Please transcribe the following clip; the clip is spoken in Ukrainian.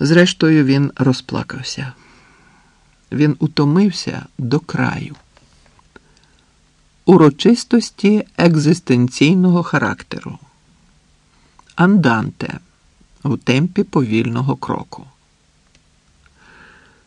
Зрештою, він розплакався. Він утомився до краю. Урочистості екзистенційного характеру. Анданте у темпі повільного кроку.